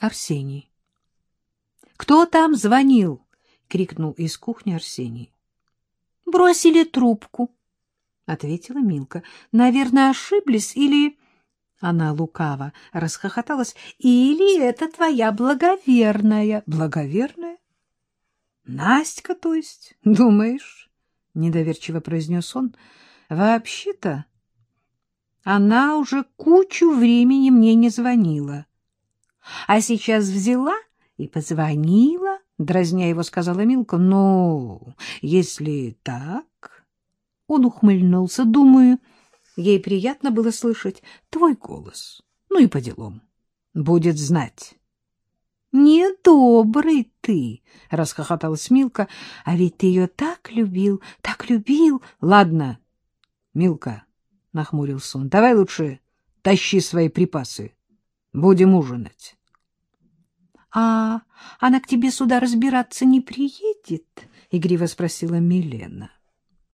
Арсений. «Кто там звонил?» — крикнул из кухни Арсений. «Бросили трубку», — ответила Милка. «Наверное, ошиблись или...» Она лукаво расхохоталась. «Или это твоя благоверная?» «Благоверная?» «Настя, то есть? Думаешь?» — недоверчиво произнес он. «Вообще-то она уже кучу времени мне не звонила. А сейчас взяла и позвонила, дразня его, сказала Милка. Ну, если так... Он ухмыльнулся. Думаю, ей приятно было слышать твой голос. Ну и по делам. Будет знать. «Недобрый ты!» — расхохоталась Милка. «А ведь ты ее так любил, так любил!» «Ладно, Милка!» — нахмурился он. — Давай лучше тащи свои припасы. Будем ужинать. — А она к тебе сюда разбираться не приедет? — игриво спросила Милена. —